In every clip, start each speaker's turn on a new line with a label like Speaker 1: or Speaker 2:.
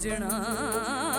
Speaker 1: ਸਜਣਾ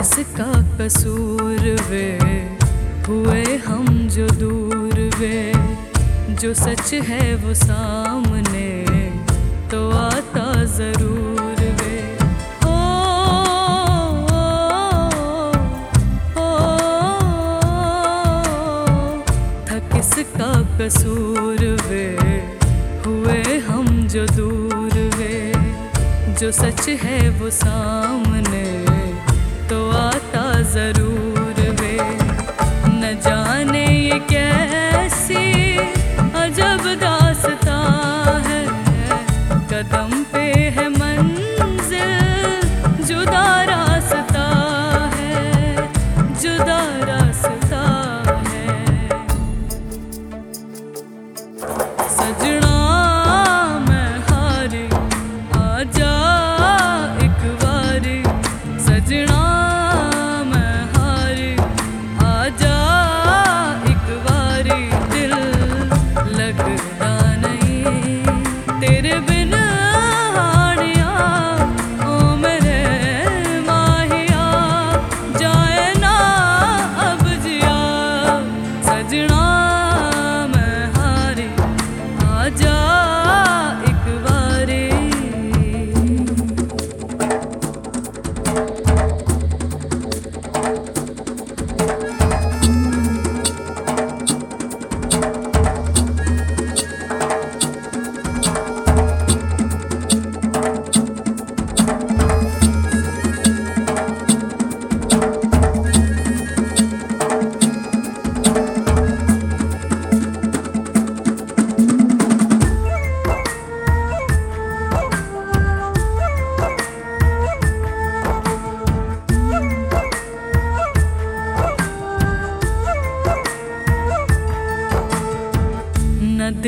Speaker 1: किसका कसूर वे हुए हम जो दूर वे जो सच है वो सामने तो आता ज़रूर वे कसूर वे हुए हम जो दूर वे जो सच है वो सामने तो आता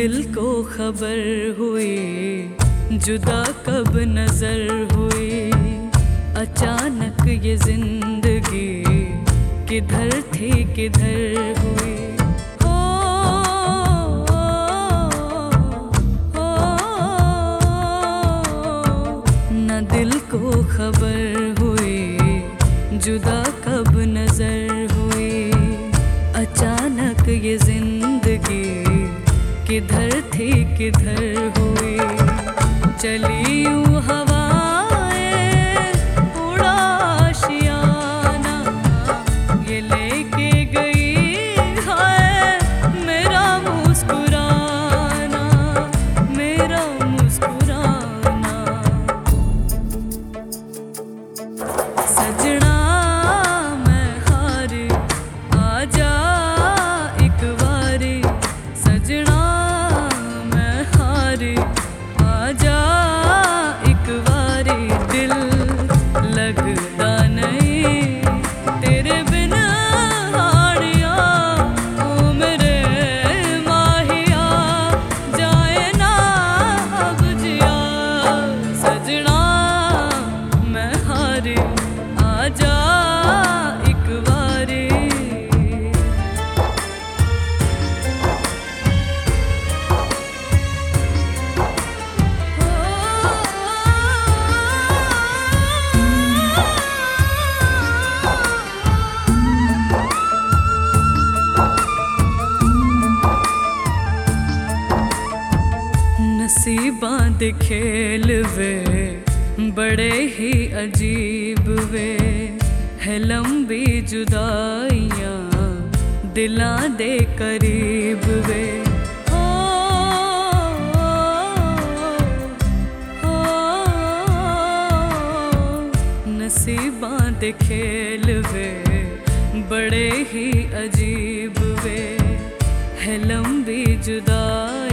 Speaker 1: दिल को खबर हुई, जुदा कब नज़र हुई। अचानक ये ज़िंदगी किधर थी, किधर हुई। न दिल को खबर हुई, जुदा कब नज़र हुई। अचानक ये ज़िंदगी किधर थी किधर हुई? चली यूँ नसीबां दे खेल वे, बड़े ही अजीब वे। है लंबी जुदाइयाँ दिलां दे करीब वे। दे खेल वे, बड़े ही अजीब वे। है लंबी जुदाइयाँ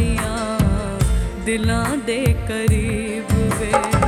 Speaker 1: दिलां दे करीब वे